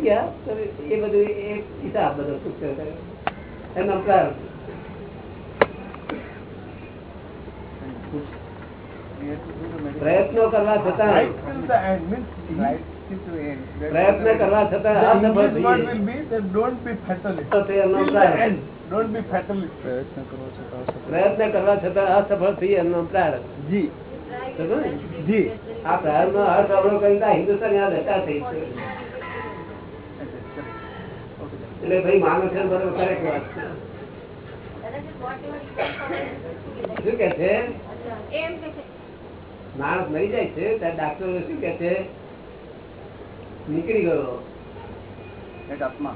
ગયા તો એ બધું એ હિસાબ બધો પ્રારંભ meditation. પ્રયત્નો કરવા છતાં પ્રયત્ન કરવા છતાં. પ્રયત્ન કરવો છતાં અસફળ. થઈ એમનો પ્રારંભ જી જી. આ પ્રારંભ નો અર્થ અવળો કરીને આ હિન્દુસ્તાન આ હતા થઈ છે એટલે ભાઈ માનો છે બરોબર correct વાત શું કે છે? માણસ મરી જાય છે ત્યારે ડાક્ટર શું કે છે? નીકળી ગયો. આત્મા.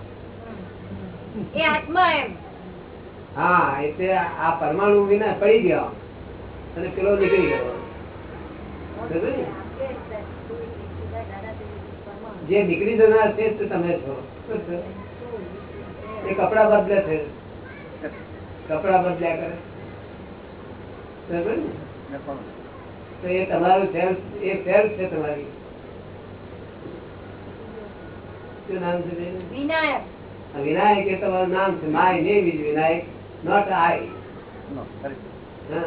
એ આત્મા એમ. હા એટલે આ પરમાણુ વિના પડી ગયો. અને પેલો નીકળી ગયો. જે નીકળી જનાર છે તે તમે છો શું છે? એ કપડા બદલે છે. કપડા બદલ્યા કરે. તો એ તમારું સેલ્ફ એ સેલ્ફ છે તમારી. શું નામ છે વિનાયક. વિનાયક એ તમારું નામ છે. My name is Vinayak not I. એટલે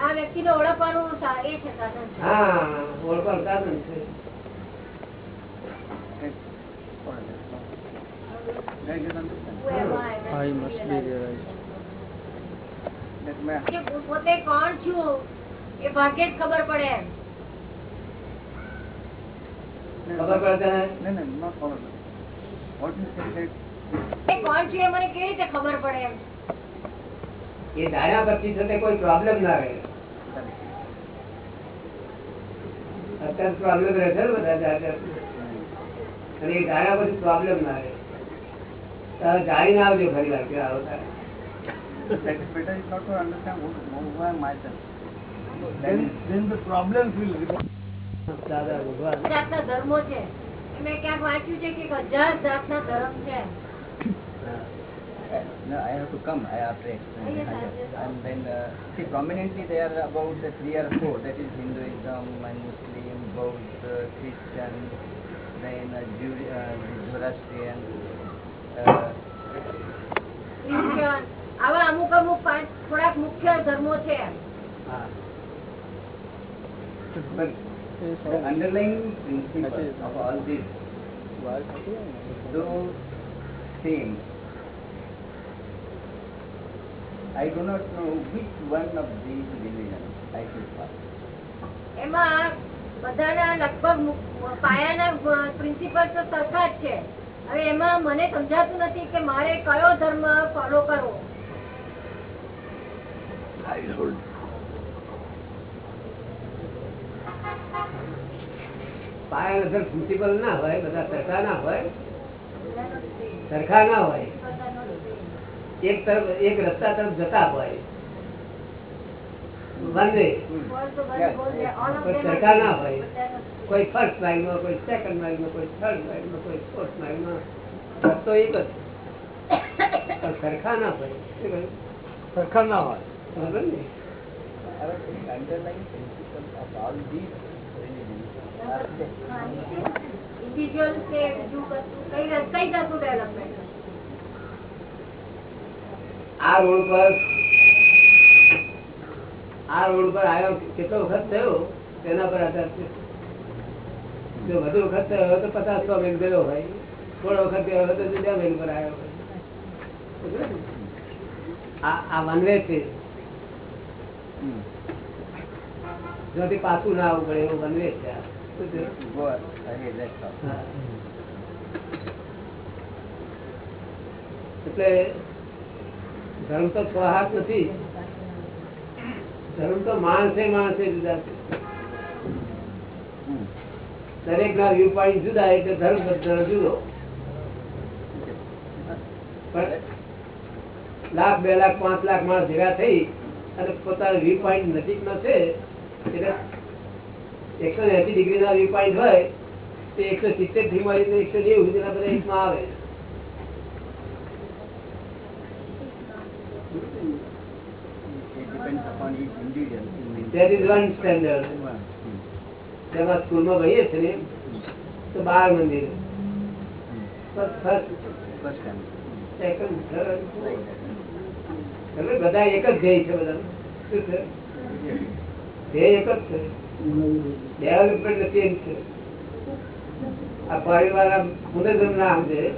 આ વ્યક્તિને ઓળખવાનું એ છે સાધન છે. હા ઓળખવાનું સાધન છે Yes. What is it? No. Then you understand. Who am I? Must be realized. કે પોતે કોણ છું એ ભાગ્યે જ ખબર પડે. એમ ખબર પડે ને ને ના ખબર વોટ ઇઝ you એ કોણ છું એ મને કેવી રીતે ખબર પડે એમ? એ જાણ્યા પછી છે કોઈ પ્રોબ્લેમ ના રહે. અત્યારે પ્રોબ્લેમ રહે છે ને બધા અને એ જાણ્યા પછી પ્રોબ્લેમ ના રહે. તારે જાણીને આવજો ફરી વાર કે આવો તારે That is not to understand who, who am myself. Then, then the problems will remove. દાદા ભગવાન જાતના ધર્મો છે મેં ક્યાંક વાંચ્યું છે કે હજાર જાતના ધર્મ છે No, I have to come. I have to explain. Yes. And then, uh, see, prominently they are about the three or four. That is Hinduism and Muslim, Buddha, Christian, then uh, Jew, uh, Zoroastrian. Uh, Christian આવા અમુક અમુક પાંચ થોડાક મુખ્ય ધર્મો છે એમ હા but the underlying principle of all this, though same, I do not know which one of these religions I should follow. એમાં બધાના લગભગ મુ- પાયાના પ્રિન્સિપલ તો સરખા જ છે હવે એમાં મને સમજાતું નથી કે મારે કયો ધર્મ ફોલો કરવો. પાયા નજર ના હોય બધા સરખા ના હોય સરખા ના હોય. એક તરફ એક રસ્તા તરફ જતા હોય. વન વે સરખા ના હોય. કોઈ ફર્સ્ટ લાઈનમાં કોઈ સેકન્ડ લાઈનમાં કોઈ થર્ડ લાઈનમાં કોઈ ફોર્થ લાઈનમાં રસ્તો એક જ. પણ સરખા ના હોય સરખા ના હોય. બરાબર ને? આ રોડ પર આ રોડ પર આવ્યો કેટલો વખત થયો? તેના પર આધાર છે. વધુ વખત થયો તો પચાસ સો બેન ગયો હોય થોડો વખત ગયો તો જુદા બેન પર આવ્યો? આ વનવે છે. જ્યાંથી પાછું ના આવવું પડે એવું વનવે છે છે? એટલે ધર્મ તો સ્વાહાર નથી ધર્મ તો માણસે માણસે જુદા છે. દરેક ના વ્યૂ પોઈન્ટ જુદા એટલે ધર્મ બધા જુદો પણ લાખ બે લાખ પાંચ લાખ માણસ ભેગા થઈ અને પોતાના વ્યૂ પોઈન્ટ નજીક નો છે એટલે એકસો એસી ડિગ્રી ના વ્યૂ પોઈન્ટ હોય તો એકસો સિત્તેરથી મળીને એકસો નેવું સુધીના બધા એકમાં આવે. That is one standard. તેમાં સ્કૂલમાં ભણીએ છે ને તો બાર મંદિર. બધા એક જ ધ્યેય છે બધા શું છે? ધ્યેય એક જ છે. ડેવલપમેન્ટ ચેન્જ છે. આ પરિવાર પુનર્જન્મ ના સમજે.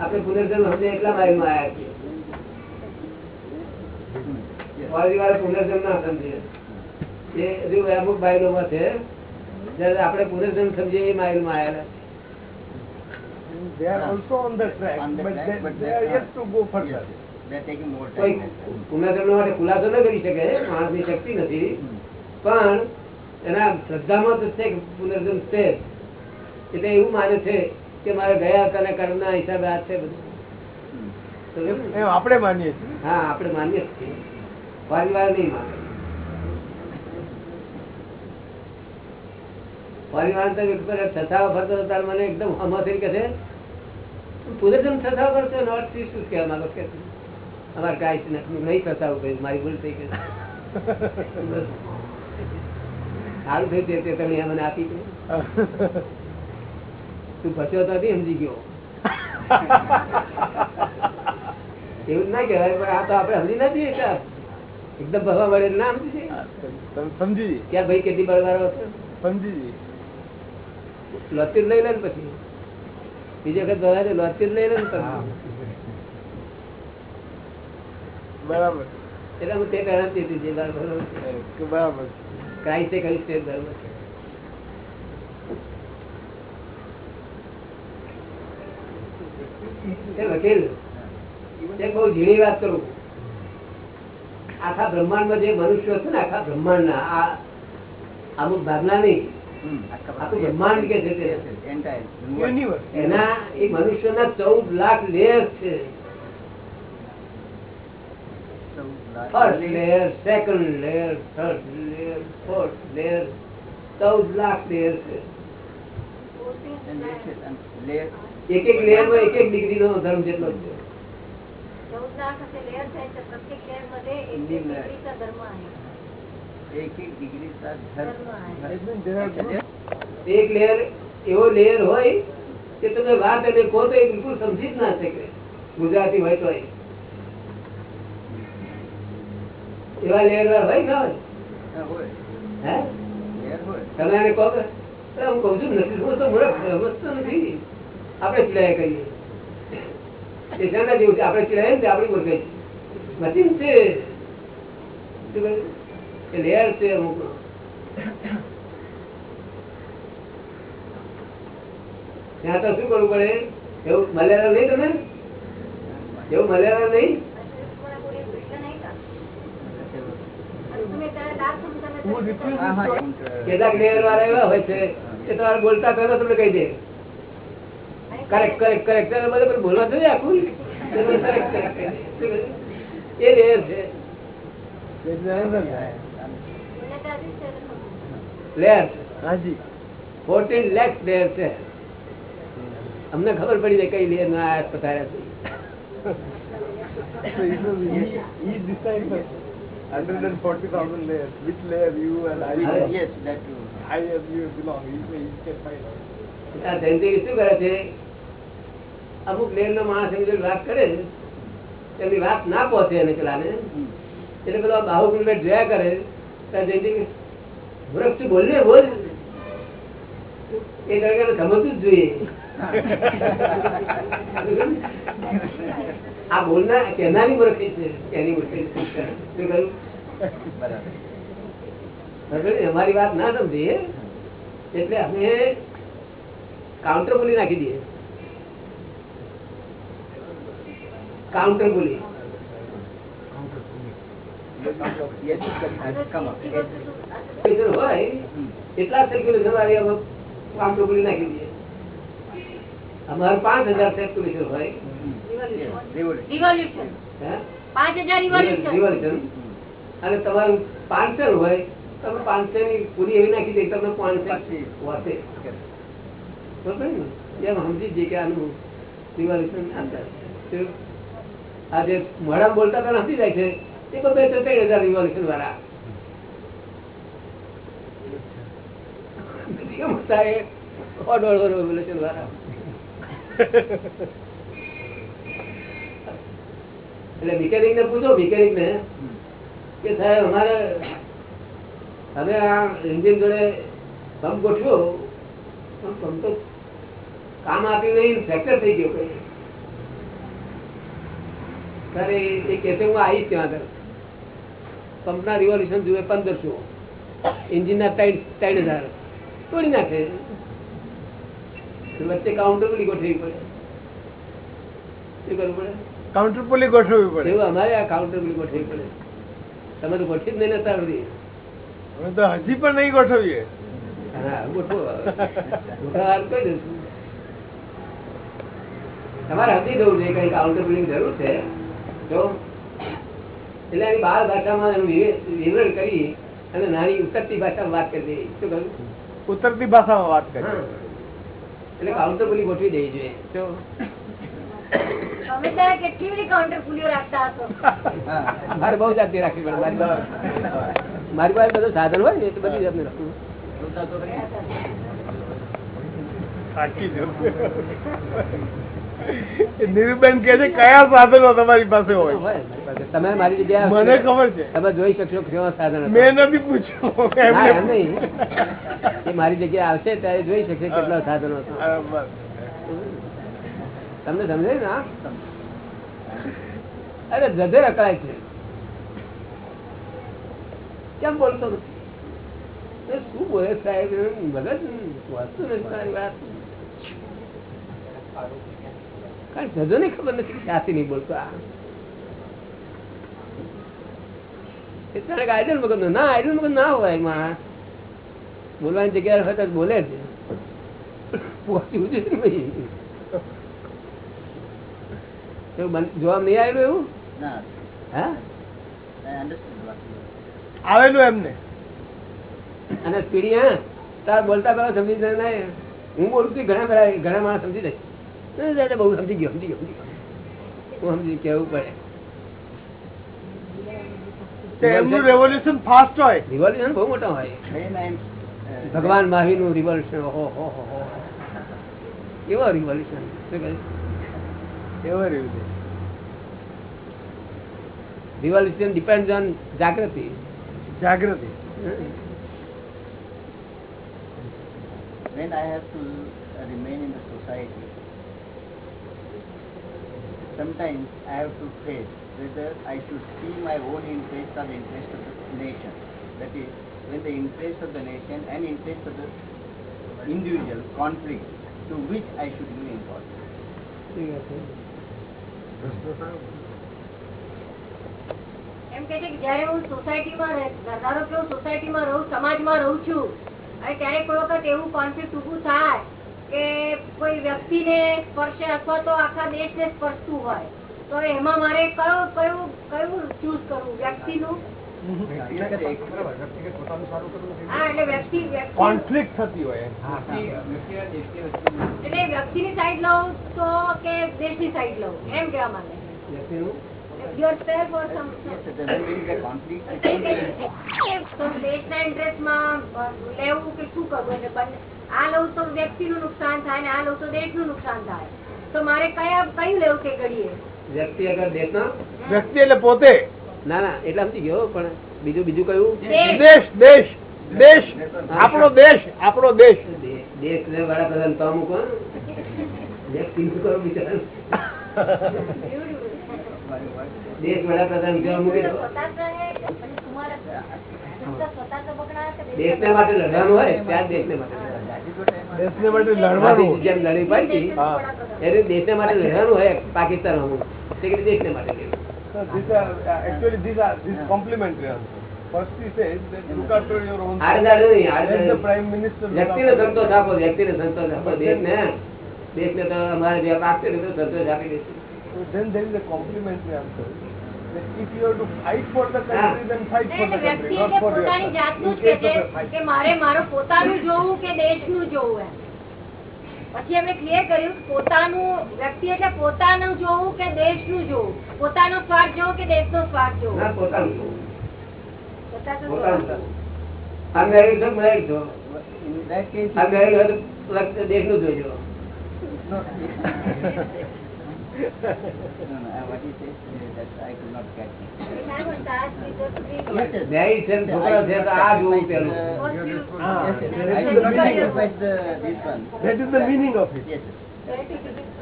આપણે પુનર્જન્મ સમજે એટલા માઇલમાં આવ્યા છીએ. પરિવાર પુનર્જન્મ ના સમજે. એ હજુ અમુક માઇલોમાં છે જ્યારે આપણે પુનર્જન્મ સમજીએ એ માઇલમાં આવેલા They are also on the track, On the track, they, but they they are are- yet to go further. Yes, yes. They're taking more કોઈ time. than that. પુનર્જન્મ માટે ખુલાસો ન કરી શકે માણસની શક્તિ નથી પણ એના શ્રદ્ધામાં તો છે કે છે એટલે એવું માને છે કે મારે ગયા હતા કર્મના હિસાબે આ છે બધું આપણે માનીએ છીએ હા આપણે માન્ય જ છીએ પરિવાર નહીં માને પરિવાર તો ફરતો હતો ત્યારે મને એકદમ હમો થઈ કે છે પુનર્જન્મ છછાવ કરશો એનો અર્થ શું શું કહેવા માંગો કે અમારે કાંઈ નથી નહીં છછાવ કર્યું મારી ભૂલ થઈ ગઈ. સારું થયું તે- તે તમે મને આપી દે. તું ફસ્યો તો નથી સમજી ગયો. એવું ના કહેવાય પણ આ તો આપણે સમજી નથી. એકદમ ભવા મળે ના સમજી. સમજી ક્યાં ભાઈ કેટલી બળવારો હતો? સમજી. જઈએ. લઈ લે ને પછી. બીજી વખત ભરાય તો લોચી લઈ લે ને બરાબર. એટલે હું તે કારણ હતી જે બરાબર છે. બરાબર. ક્રાઇસ્ટે કહ્યું તે ધર્મ છે વકીલ એક બહુ ઝીણી વાત કરું. આખા બ્રહ્માંડમાં જે મનુષ્યો છે ને આખા બ્રહ્માંડના આ અમુક ભાગના નહીં. Hmm. આખા આખું yes, બ્રહ્માંડ કે yes, છે તે. yes, yes. Entire. યુનિવર્સ એના એ મનુષ્યના ચૌદ લાખ લેયર છે So, la- first layer second layer third layer fourth layer ચૌદ લાખ લેયર છે and yes, yes, and layer- એક એક લેયર માં એક એક ડિગ્રી નો ધર્મ જેટલો જ છે चौद लाख असे लेअर आहेत तर प्रत्येक लेअर मध्ये एक एक निम्न आहे. એક લેયર એવો લેયર હોય કે તમે વાત એને કહો તો એ બિલકુલ સમજી જ ના શકે. ગુજરાતી હોય તો એવા લેયર હોય ના હોય? હા, તમે એને કહો કે હું કહું છું નથી હું તો સમજતો નથી. આપણે ચિડાયા કરીએ. એ જેવું છે આપણે ચિડાય ને આપણી છે મશીન છે. શું લેયર છે અમુક ત્યાં તો શું કરવું પડે? એવું મલેરિયા નહીં તમે? એવું મલેરિયા નહીં? કેટલાક લેયર વાળા એવા હોય છે એ તમારે બોલતા પહેલા તમને કહી દે. કરેક્ટ કરેક્ટ કરેક્ટ બધે પણ બોલવા જોઈએ આખું? એ લેયર છે. પ્લેયર્સ હાજી. છે. અમને ખબર પડી જાય કઈ લેયર ના આયાસ પથાર્યા છે. અમુક લેયર નો માણસ એમ વાત કરે એમની વાત ના પહોંચે એને પેલા ને એટલે પેલો બાહુ જોયા કરે. ત્યાં જયંતિ કે, મૂર્ખ બોલ. એ દરગાને સમજવું જોઈએ. આ બોલના કેનારી વૃક્ષ છે બરાબર. બરાબર અમારી વાત ના સમજીએ. એટલે અમે કાઉન્ટર બોલી નાખી દઈએ. કાઉન્ટર બોલી. પાંચ હજાર હોય. અને તમારું પાંચસો હોય તમે પાંચસો ની પૂરી એવી નાખી દે તમને પાંચસો. વાસે. બરોબર ને? એમ સમજી જઈએ કે આનું રિવોલ્યુશન આજે મોડા બોલતા તો નથી જાય છે. એ તો બે ત્રણ હજાર રિવોલ્યુશન વાળા એટલે મિકેનિક ને પૂછો મિકેનિક ને કે સાહેબ અમારે અમે આ એન્જિન જોડે પંપ ગોઠવ્યો. પણ પંપ તો કામ આપ્યું નહીં ફ્રેક્ચર થઈ ગયો કઈ. ત્યારે એ- એ હું આવીશ ત્યાં આગળ. પંપના રિવોલ્યુશન જુએ પંદરસો એન્જિનના ત્રણ ત્રણ હજાર. તોડી નાખે. વચ્ચે કાઉન્ટર બધી ગોઠવી પડે. શું કરવું પડે? કાઉન્ટર પોલી ગોઠવવી પડે. એવું અમારે આ કાઉન્ટર બધી ગોઠવવી પડે. તમે તો ગોઠવી જ નહીં લેતા બધી અમે તો હજી પણ નહીં ગોઠવીએ. હા ગોઠવો. ગોઠવવાનું કહી દઈશું તમારે હતી જવું છે કઈ કાઉન્ટર બિલિંગ જરૂર છે? તો એટલે એની બાર ભાષામાં એનું વિવરણ કરી અને નાની ઉતરતી ભાષામાં વાત કરી દઈએ શું કહ્યું? ઉતરતી ભાષામાં વાત હા. કરીએ એટલે કાઉન્ટર બિલિંગ ગોઠવી દેવી જોઈએ. તો મારે બહુ જાતની રાખવી પડે. મારી પાસે મારી પાસે બધું સાધન હોય ને તો બધી જાતનું રાખવું સાચી નીરુબેન કે છે કયા સાધનો તમારી પાસે હોય? મારી. તમે મારી જગ્યા મને ખબર છે. તમે જોઈ શકશો કેવા સાધન મેં નથી પૂછ્યું. નહીં. એ મારી જગ્યા આવશે ત્યારે જોઈ શકશે કેટલા સાધનો. તમને સમજે ને અરે જધે અકળાય છે. કેમ બોલતો શું બોલે સાહેબ? મગજ વસ્તુ નથી તારી વાત. કારણ જજો ને ખબર નથી કે સાચી નહીં બોલતો આ. તારે આઈડલ મગજ નો ના આઈડલ મગજ ના હોય માણસ બોલવાની જગ્યાએ હોય તો બોલે જ પહોંચવું જોઈએ જોવા નહીં આવેલું એવું? હા? આવેલું એમને. અને પીડી હા તાર બોલતા પેલા સમજી જાય ના. હું બોલું છું ઘણા બધા ઘણા માણસ સમજી જાય. દાદા બહુ સમજી ગયો સમજી ગયો સમજી ગયો. હું સમજી કેવું પડે. એમનું રેવોલ્યુશન ફાસ્ટ હોય. રિવોલ્યુશન બહુ મોટા હોય. When I'm ભગવાન મહાવીરનું રિવોલ્યુશન હો હો હો. કેવો રિવોલ્યુશન રિવોલ્યુશન ડિપેન્ડ ઓન જાગૃતિ. જાગૃતિ. When I have to remain in the society, sometimes I have to face whether I should see my own interest or the interest of the nation. That is, when the interest of the nation and interest of the individual conflict, to which I should give importance. એમ કે છે કે જ્યારે હું સોસાયટીમાં રહે- ધારો કે હું સોસાયટીમાં રહું સમાજમાં રહું છું અને ત્યારે કોઈ વખત એવું કોન્ફ્લિક્ટ ઊભું થાય કે કોઈ વ્યક્તિને સ્પર્શે અથવા તો આખા દેશને સ્પર્શતું હોય તો એમાં મારે કયો કયું કયું ચૂઝ કરવું? વ્યક્તિનું? હા એટલે વ્યક્તિ વ્યક્તિ કોન્ફ્લિક્ટ થતી હોય એટલે વ્યક્તિની સાઈડ લઉં તો કે દેશની સાઈડ લઉં? એમ કેવા માંગે વ્યક્તિનું or some Yes, conflict, લેવું કે શું કરવું? એટલે આ લઉં તો વ્યક્તિનું નુકસાન થાય ને આ લઉં તો દેશનું નુકસાન થાય. તો મારે કયા કયું લેવું તે ઘડીએ? વ્યક્તિ અગર દેશના? વ્યક્તિ એટલે પોતે. ના ના એટલે સમજી ગયો પણ બીજું બીજું કયું? દેશ. દેશ દેશ દેશ. આપણો દેશ આપણો દેશ. દેશ ને વડાપ્રધાન તો અમુક વ્યક્તિ વ્યક્તિનું કરો બિચારા. દેશ વડાપ્રધાન કેવા મૂકી દો દેશને માટે લડવાનું હોય ત્યાં દેશ ને માટે લડવાનું. જેમ લડી પાડી હા. એને દેશને માટે લડવાનું હોય પાકિસ્તાન અમુક તે કે માટે લડવું. So these are actually these are these complementary answers. First he says that look after your own. આડદાડ નહીં, આડદાડ Let the prime minister. વ્યક્તિને સંતોષ આપો વ્યક્તિને સંતોષ આપો દેશને દેશને તો અમારે જે આપશે ને તો સંતોષ આપી દેશું So then there is a complementary answer. That if you have to fight for the country, then fight for the country, not for yourself. In case of a fight. કે મારે મારું પોતાનું જોવું કે દેશનું જોવું એમ પછી એમણે ક્લિયર કર્યું કે પોતાનું વ્યક્તિ એટલે પોતાનું જોવું કે દેશનું જોવું પોતાનો સ્વાર્થ જોવું કે દેશનો સ્વાર્થ જોવો ના પોતાનું જોવું. પોતાનું મેરિડ છો In that case, અનમેરિડ હોય તો દેશનું જોજો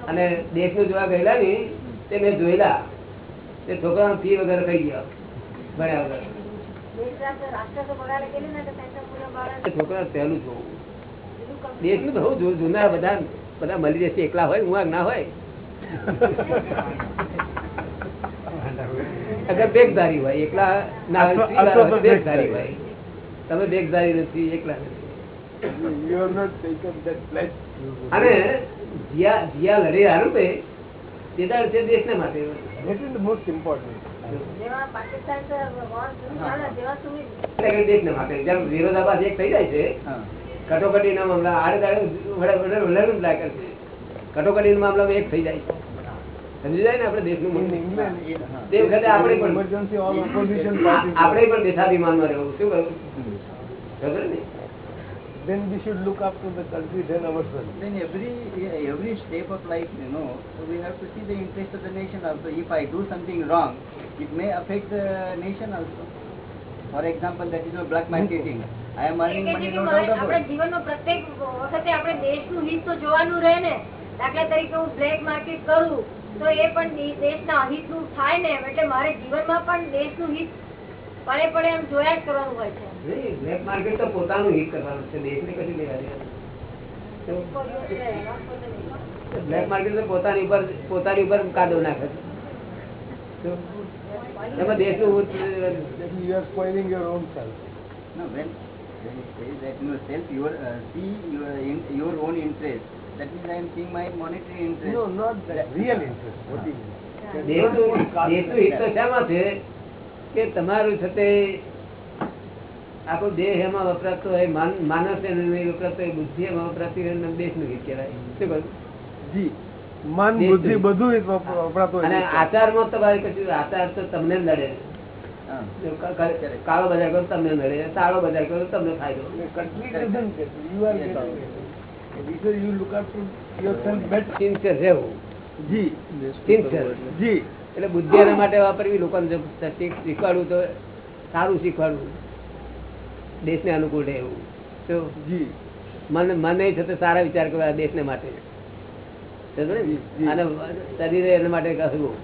અને દેશ જોવા ગયેલા ને, તે મેં જોયેલા. તે છોકરા ફી વગર થઈ ગયા. ભણ્યા વગર. છોકરા પહેલું જોવું. દેશનું તો જૂના બધા બધા મળી જશે એકલા હોય, હું ના હોય. અગર બેગધારી હોય એકલા ના બેગધારી હોય. તમે બેગધારી નથી એકલા અને જીયા જીયા લડી હારું તે તેદાર છે દેશને માટે ધેટ ઇઝ મોસ્ટ ઇમ્પોર્ટન્ટ દેશને વિરોધાભાસ એક થઈ જાય છે કટોકટી ના મામલા આડે દાડે વડે વડે લાગે છે. કટોકટીના મામલો એક થઈ જાય સમજી જાય ને આપણે દેશનું તે વખતે આપણે પણ આપણે પણ દેશાભિમાનમાં રહેવું શું કરવું ખબર ને Then we should look up to the country, then ourselves. Then every every step of life, you know, we have to see the interest of the nation also. If I do something wrong, it may affect the nation also. For example, that is a black marketing. I am earning money, no doubt about. જીવનમાં પ્રત્યેક વખતે આપણે દેશનું હિત તો જોવાનું રહે ને દાખલા તરીકે હું બ્લેક માર્કેટ કરું તો એ પણ દેશના હિતનું થાય ને એટલે મારે જીવનમાં પણ દેશનું હિત પડે પડે એમ જોયા જ કરવાનું હોય છે. બ્લેક માર્કેટ તો પોતાનું હિત કરવાનું છે દેશને કશું લેવા. બ્લેક માર્કેટ તો પોતાની ઉપર પોતાની ઉપર કાદો નાખે છે. તો એમાં દેશનું that you self, your uh, see your in, your own interest. That means I am seeing my monetary interest. No, not that real interest. What. શામાં છે કે તમારું છે તે આખો દેહ એમાં વપરાતો હોય માન- માનસ એને નહીં વપરાતો હોય બુદ્ધિ એમાં વપરાતી હોય દેશ હિત કહેવાય શું કહ્યું જી મન બુદ્ધિ બધું વપરાતું હોય અને. આચારમાં તમારે કશું આચાર તો તમને નડે Ah. કાળો બજાર કરો તમને નડે. સારો બજાર કરો તમને ફાયદો. રહેવું. એટલે બુદ્ધિ એના માટે વાપરવી લોકોને શીખવાડવું તો સારું શીખવાડવું. દેશને અનુકૂળ રહે એવું તો જી. મન મન નહીં થતો સારા વિચાર કરવા દેશને માટે. ને? અને શરીરે એના માટે કહ્યું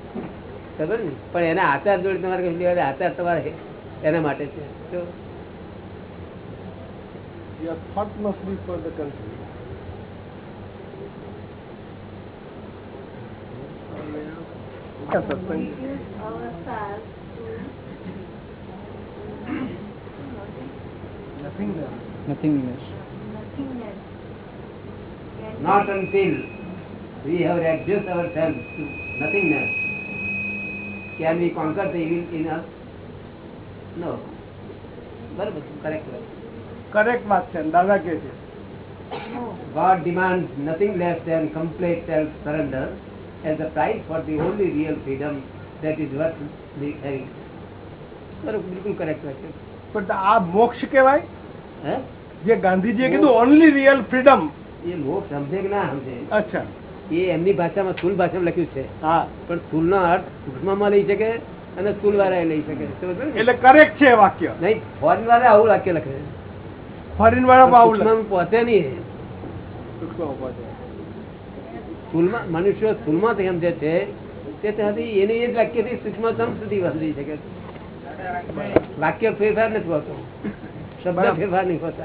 ખબર ને પણ એના આચાર જોડે તમારે કશું લેવા આચાર તમારે એના માટે છે તો Nothingness. Nothingness. Not until we have reduced ourselves to nothingness. Can we conquer the evil in us no બરાબર કરેક્ટ કરેક્ટ વાત છે દાદા કે છે God demands nothing less than complete self-surrender as the price for the only real freedom that is worth the having. બરોબર બિલકુલ correct વાત છે પણ આ મોક્ષ કહેવાય હે જે ગાંધીજીએ કીધું ઓનલી રિયલ ફ્રીડમ એ મોક્ષ સમજે કે ના સમજે અચ્છા એ એમની ભાષામાં સ્થુલ ભાષામાં લખ્યું છે. હા. પણ સ્થૂલનો અર્થ સૂક્ષ્મમાં લઈ શકે અને સ્થુલ વાળા લઈ શકે. ને? એટલે કરેક્ટ છે વાક્ય. નહીં ફોરેન વાળા આવું વાક્ય લખે ફોરેન વાળા આવું પોતે નહીં સ્થુલમાં મનુષ્ય સ્થુલમાં સમજે છે તે ત્યાંથી એની એ જ વાક્યથી સૂક્ષ્મતમ સુધી વધી શકે. છે વાક્ય ફેરફાર નથી હોતો. શબ્દ ફેરફાર નહીં હોતા.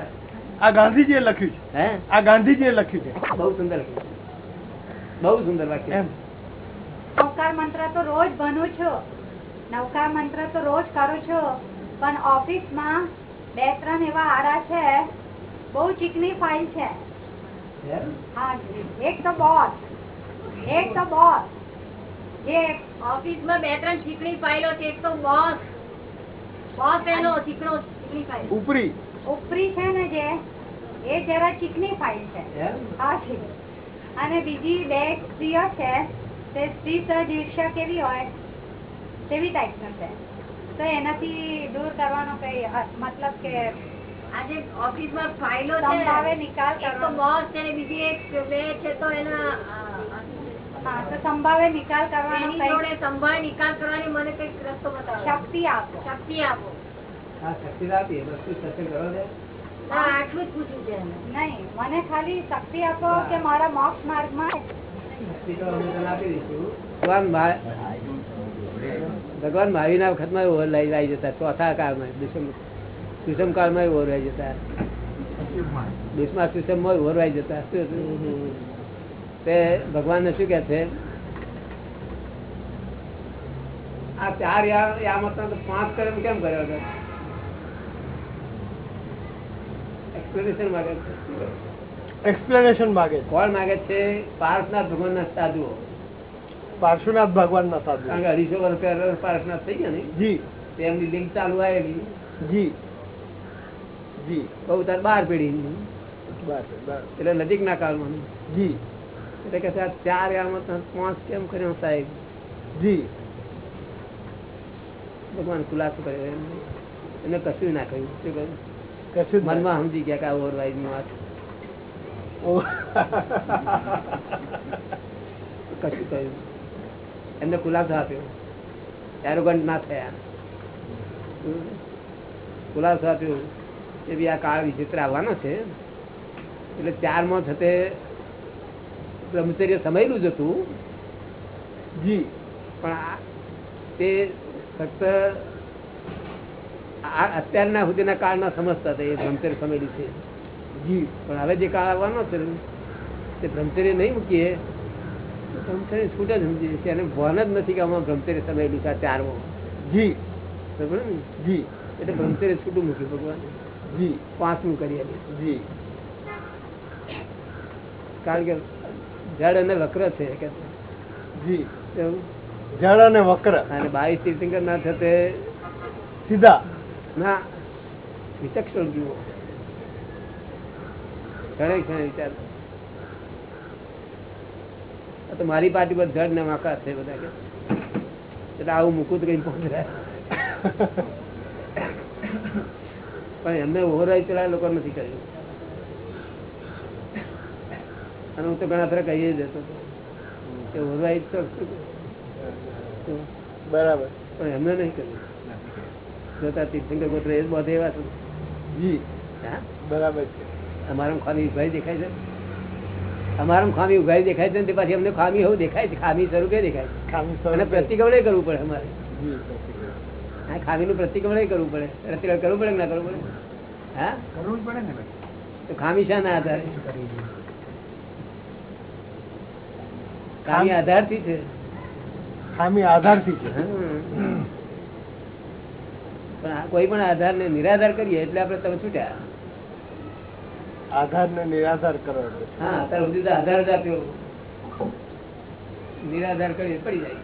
આ ગાંધીજીએ લખ્યું છે. હે? આ ગાંધીજીએ લખ્યું છે. બહુ સુંદર લખ્યું છે. બહુ સુંદર વાક્ય. એમ. નવકાર મંત્ર તો રોજ ભણું છો. નવકાર મંત્ર તો રોજ કરું છો. પણ ઓફિસમાં બે ત્રણ એવા આરા છે બહુ ચીકણી ફાઇલ છે. એક તો બોસ એક તો બોસ. જે ઓફિસમાં બે ત્રણ ચીકણી ફાઇલો છે એક તો બોસ. બોસ એનો ચીકણો ચીકણી ફાઇલ. ઉપરી. ઉપરી છે ને જે એ જરા ચીકણી ફાઇલ છે. હે? જી અને બીજી બે સ્ત્રીઓ છે તે સ્ત્રી સહજ ઈર્ષ્યા કેવી હોય તેવી ટાઈપનું છે. તો એનાથી દૂર કરવાનો કઈ મતલબ કે આજે ઓફિસમાં ફાઇલો છે નિકાલ કરવાનો. બોસ છે ને બીજી એક બે છે તો એના હા તો સંભાવે નિકાલ કરવાનો જોડે સંભાળ નિકાલ કરવાની મને કંઈક રસ્તો બતાવો. શક્તિ આપો. શક્તિ આપો. હા શક્તિ આપીએ વસ્તુ સત્ય કરો છે ના. આટલું જ પૂછ્યું છે નહીં મને ખાલી શક્તિ આપો કે મારા મોક્ષ માર્ગમાં તો દઈશું. ભગવાન મહા- ના વખતમાં લઈ આવી જતા ચોથા કાળમાં દુષ્મ સુષમ કાળમાં ઓવરવાઈ જતા. દુષ્મા સુષમમાં ઓરવાઈ જતા. શું ભગવાન ને શું કે છે? આ ચાર યા- યામતના તો પાંચ કર્મ કેમ કર્યો હતો એક્સપ્લેનેશન માંગે છે. એક્સપ્લેનેશન માગે છે. કોણ માંગે છે? પાર્થનાથ ભગવાનના સાધુઓ. પાર્શ્વનાથ ભગવાનના સાધુ કારણ કે અઢીસો વર્ષ પહેલા પાર્થનાથ થઈ ગયા ને? જી. તેમની એમની લિંક ચાલુ આવેલી. જી. જી. બહુ તાર બાર પેઢી બસ એટલે નજીકના કાળમાં. જી. એટલે કે સાહેબ ચાર આમાં પાંચ કેમ કર્યો સાહેબ જી. ભગવાન ખુલાસો કર્યો એમને. એને કશું ના કહ્યું. શું કહ્યું? કશું મનમાં સમજી ગયા કે આ ઓવરવાઇઝનું વાત કશું કહ્યું એમને ખુલાસો આપ્યો એરોગન્ટ ના થયા. ખુલાસો આપ્યો એ બી આ કાળ વિચિત્ર આવવાનો છે. એટલે ચારમાં થતે બ્રહ્મચર્ય સમયેલું જ હતું. જી. પણ આ- તે ફક્ત અત્યારના સુધીના કાળમાં સમજતા હતા એ બ્રહ્મચર્ય સમયેલું છે. જી પણ હવે જે કાળ આવવાનો છે તે બ્રહ્મચર્ય નહીં મૂકીએ તો બ્રહ્મચર્ય છૂટ જ સમજીએ છીએ. અને ભાન જ નથી કે આમાં બ્રહ્મચર્ય સમયેલું છે આ ચારમો. જી. બરાબર ને? જી. એટલે બ્રહ્મચર્ય છૂટું મૂક્યું ભગવાન. જી. પાંચમું કરી આપ્યું જી. કારણ કે જડ અને વક્ર છે કે જી. જળ અને વક્ર. અને બાવીસ તીર્થંકર ના થતે સીધા. ના વિચક્ષણ જુઓ. ઘણે ક્ષણે વિચાર. તો મારી પાર્ટી પર ધડ ને માકા છે બધા કે. એટલે આવું મૂકું તો કઈ પહોંચ પણ એમને ઓવરરાઈ ચલાય લોકો નથી કર્યું. અને હું તો ઘણા ફરે કહીએ જ હતો. કે ઓવરરાઈ? બરાબર. પણ એમને નહીં કર્યું. જોતા તીર્થંકર ગોત્ર એ જ બધે એવા છે જી. બરાબર છે. અમારામાં ખામી ઉભાઈ દેખાય છે. અમારામાં ખામી ઉભાઈ દેખાય છે ને તે પાછી અમને ખામી દેખાય છે. ખામી સ્વરૂપે દેખાય છે. ખામી અને પ્રતિક્રમણ કરવું પડે અમારે. આ ખામીનું પ્રતિક્રમણ કરવું પડે. પ્રતિક્રમણ કરવું પડે ના કરવું પડે? હા? કરવું પડે ને તો ખામી શા ના આધારે ખામી આધારથી છે. ખામી આધારથી છે. હા. પણ કોઈ પણ આધારને નિરાધાર કરીએ એટલે આપણે તમે છૂટ્યા. આધાર ને નિરાધાર કરો હા અત્યાર સુધી તો આધાર જ આપ્યો. નિરાધાર કરીએ પડી જાય.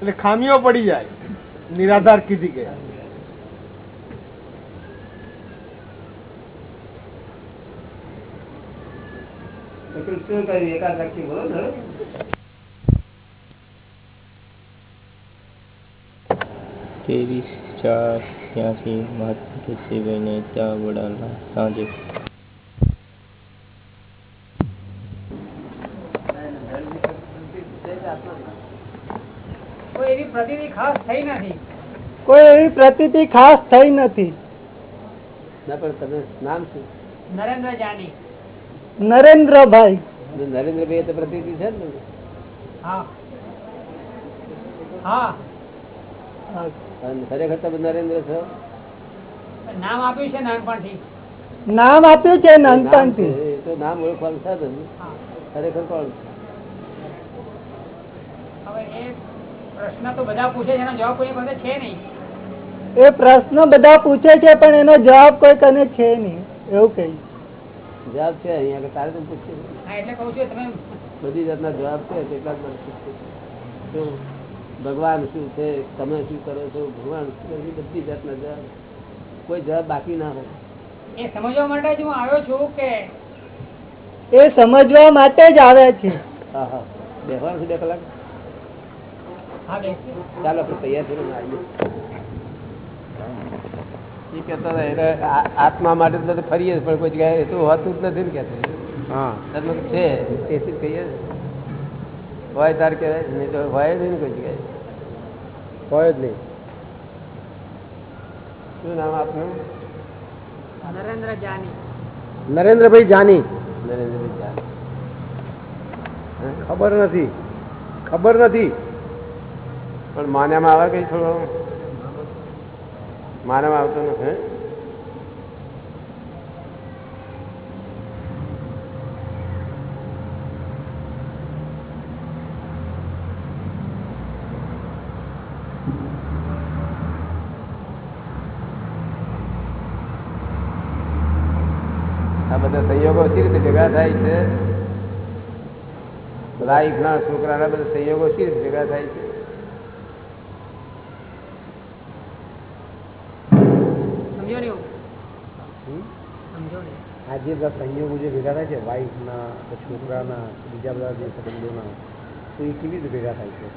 એટલે ખામીઓ પડી જાય. નિરાધાર કીધી કે નકરું શું કર્યું એકાદ બોલો ત્રેવીસ ચાર ત્યાંથી મહાત્મા તુલસીભાઈને ત્યાં વડાલા સાંજે. કોઈ એવી પ્રતિનિધિ ખાસ થઈ નથી. કોઈ એવી પ્રતીતિ ખાસ થઈ નથી. ના પણ તમે નામ શું? નરેન્દ્ર જાની નરેન્દ્રભાઈ નરેન્દ્રભાઈ તો પ્રતિનિધિ છે ને. હા. હા. ખરેખર તમે નરેન્દ્ર છો? નામ આપ્યું છે નાનપણથી. નામ આપ્યું છે નાનપણથી. તો નામ ઓળખવાનું સાધન ખરેખર કોણ? છે? એ પ્રશ્ન તો બધા પૂછે છે એનો જવાબ કોઈ પાસે છે નહીં. એ પ્રશ્ન બધા પૂછે છે પણ એનો જવાબ કોઈ કને છે નહીં. એવું કઈ જવાબ છે અહીંયા તારે તો પૂછે એટલે કહું છું તમે બધી જાતના જવાબ છે કેટલાક ભગવાન શું છે તમે શું કરો છો? ભગવાન શું કરે છે? બધી જાતના જવાબ. કોઈ જવાબ બાકી ના હોય. એ સમજવા માટે જ હું આવ્યો છું કે એ સમજવા માટે જ આવ્યા છે. હા હા. બેસવાનું છે બે કલાક? હા ચાલો આપણે તૈયાર થઈને આવીએ. એ કહેતા હતા એટલે આ- આત્મા માટે તો ફરીએ પણ કોઈ જગ્યાએ એ તો હોતું જ નથી ને કે હા. છે તેથી જ. કહીએ. હોય તાર કહેવાય નહીં તો હોય નહીં કોઈ જગ્યાએ. હોય જ નહીં. શું નામ આપનું? નરેન્દ્ર જાની. નરેન્દ્રભાઈ જાની. નરેન્દ્રભાઈ જાની. હે? ખબર નથી. ખબર નથી. પણ માન્યામાં આવે કઈ થોડો? માન્યામાં આવતો નથી હે? આ બધા સી રીતે ભેગા થાય છે? લાઈફ ના છોકરાના બધા સંયોગો કેવી રીતે ભેગા થાય છે? આ જે બધા સંયોગો જે ભેગા થાય છે વાઈફના છોકરાના બીજા બધા જે સંબંધોના તો એ કેવી રીતે ભેગા થાય છે?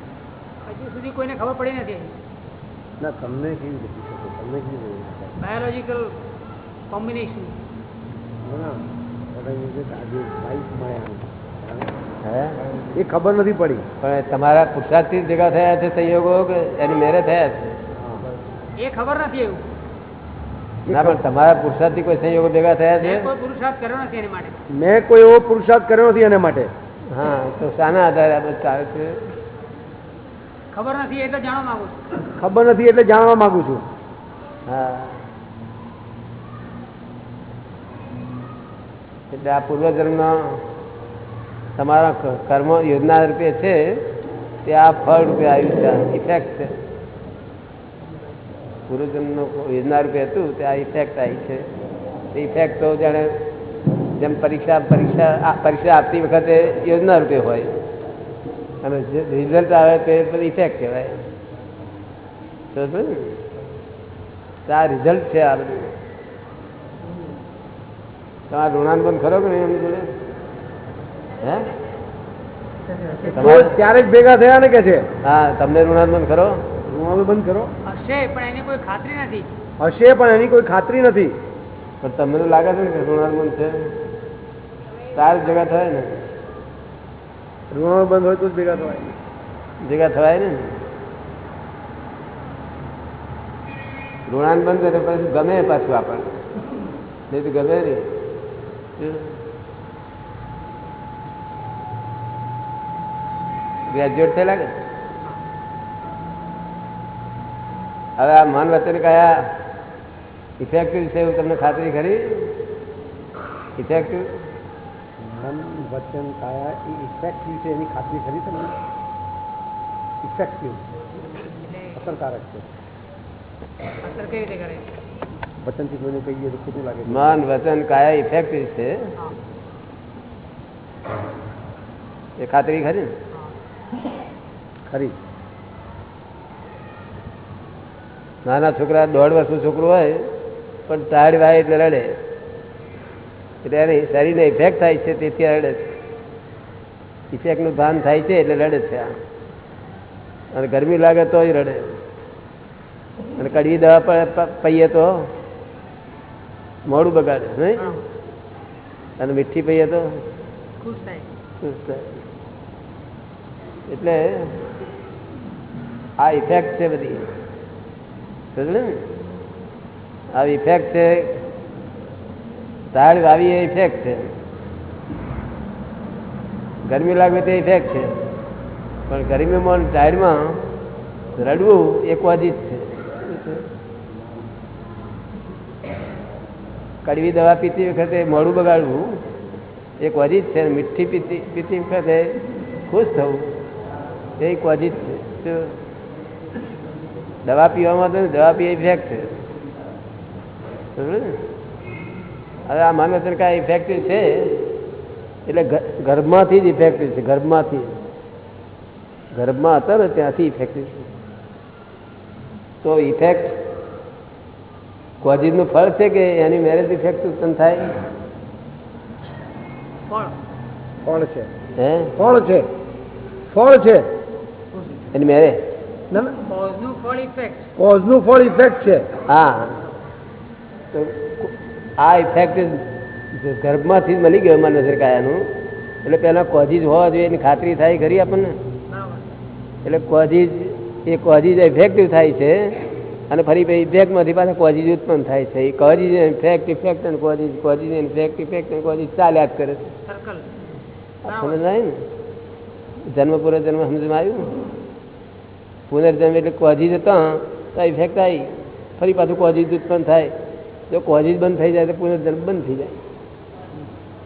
હજી સુધી કોઈને ખબર પડી નથી ના તમને કેવી રીતે પૂછો છો તમને કેવી રીતે બાયોલોજીકલ કોમ્બિનેશન ના એ ખબર નથી પડી. પણ તમારા પુરુષાર્થથી થી ભેગા થયા છે સંયોગો કે એની મેરે થયા છે? એ ખબર નથી એવું. ના પણ તમારા પુરુષાર્થથી કોઈ સંયોગો ભેગા થયા છે? પુરુષાર્થ કર્યો નથી એની માટે. મેં કોઈ એવો પુરુષાર્થ કર્યો નથી એના માટે. હા તો શાના આધારે આ બધું ચાલે છે. ખબર નથી એટલે જાણવા માંગુ છું. ખબર નથી એટલે જાણવા માંગુ છું. હા. એટલે આ પૂર્વજન્મનો તમારા કર્મ યોજના રૂપે છે, તે આ ફળ રૂપે આવ્યું છે ઇફેક્ટ છે. પૂર્વજન્મનો યોજના રૂપે હતું, તે આ ઇફેક્ટ આવી છે. તે ઇફેક્ટ તો જાણે જેમ પરીક્ષા પરીક્ષા પરીક્ષા આપતી વખતે યોજના રૂપે હોય. અને જે રિઝલ્ટ આવે તે બધી ઇફેક્ટ કહેવાય? તો આ રિઝલ્ટ છે આ બધું. તમારે ઋણાનુબંધ ખરો કે નહીં એમની જોડે? હે? ત્યારે જ ભેગા થયા ને કે છે? હા તમને ઋણાનુબંધ ખરો ઋણાન હવે બંધ કરો. હશે પણ એની કોઈ ખાતરી નથી. હશે પણ એની કોઈ ખાતરી નથી. પણ તમને તો લાગે છે કે ઋણાન બંધ છે? ચાર ભેગા થાય ને. ઋણો બંધ હોય તો જ ભેગા થવાય. ભેગા થવાય ને? ઋણાન બંધ એટલે પછી ગમે પાછું આપણને. નહીં તો ગમે નહીં. ગ્રેજ્યુએટ થયેલા કે? હવે આ મન વચન કયા? ઇફેક્ટિવ છે એવું તમને ખાતરી ખરી? ઇફેક્ટિવ મન વચન કાયા? એ ઇફેક્ટિવ છે એની ખાતરી ખરી તમને? ઇફેક્ટિવ અસરકારક છે. અસર કેવી રીતે કરે વચનથી કોઈને કહીએ તો ખોટું લાગે. મન વચન કાયા ઇફેક્ટિવ છે. એ ખાતરી ખરી ખરી. નાના છોકરા દોઢ વર્ષનું છોકરું હોય પણ ટાયર્ડ વાય એટલે રડે. એટલે એને શરીરને ઇફેક્ટ થાય છે તેથી રડે છે. ઇફેક્ટનું ભાન થાય છે એટલે રડે છે આ. અને ગરમી લાગે તોય રડે. અને કડવી દવા પણ પ- તો મોડું બગાડે નહીં? અને મીઠી પૈયા તો? ખુશ થાય. એટલે આ ઇફેક્ટ છે બધી. સમજે ને? આ ઇફેક્ટ છે ઝાડ વાવી એ ઇફેક્ટ છે. ગરમી લાગે તે ઇફેક્ટ છે. પણ ગરમીમાં ટાયરમાં રડવું એ જ છે શું છે? કડવી દવા પીતી વખતે મોડું બગાડવું એ કોઝિજ છે, મીઠી પીતી પીતી વખતે ખુશ થવું, એ કોઝિજ છે શું? દવા પીવામાં તો દવા પીએ ઇફેક્ટ છે સમજ્યું ને? હવે આ માનવ સરકાર ઇફેક્ટિવ છે, એટલે ઘ- ગર્ભમાંથી જ ઇફેક્ટિવ છે, ગર્ભમાંથી ગર્ભમાં હતા ને ત્યાંથી ઇફેક્ટિવ છે તો ઇફેક્ટ કોઝિજનું ફળ છે કે એની મેરેજ ઇફેક્ટ ઉત્પન્ન થાય? કોણ ફળ છે. હે? કોણ છે. ફળ છે. એની મેરેજ ના ના. કોઝનું ફળ ઇફેક્ટ કોઝનું ફળ ઇફેક્ટ છે. હા. તો આ ઇફેક્ટ ગર્ભમાંથી જ મળી ગયો મારા નજર કાયાનું એટલે પહેલાં કોઝીજ હોવા જોઈએ એની ખાતરી થાય ખરી આપણને? એટલે કોજીજ એ કોજીજ ઇફેક્ટિવ થાય છે. અને ફરી પછી ઇફેક્ટમાંથી પાછા કોઝીજ ઉત્પન્ન થાય છે. એ કોઝિજ ઇફેક્ટ ઇફેક્ટ અને કોઝીજ કોઝીજ ઇફેક્ટ ઇફેક્ટ અને કોઝીજ ચાલ્યા જ કરે છે. સમજ આવી ને? જન્મ પૂર્વ જન્મ સમજમાં આવ્યું ને? પુનર્જન્મ એટલે કોઝિજ હતા તો ઇફેક્ટ આવી. ફરી પાછું કોઝીજ ઉત્પન્ન થાય. જો કોઝીજ બંધ થઈ જાય તો પુનર્જન્મ બંધ થઈ જાય.